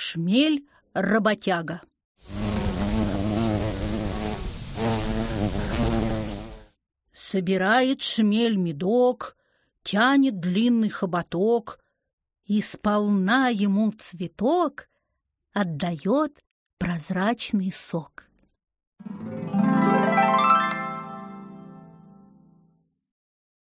Шмель-работяга Собирает шмель медок, Тянет длинный хоботок, И сполна ему цветок Отдает прозрачный сок.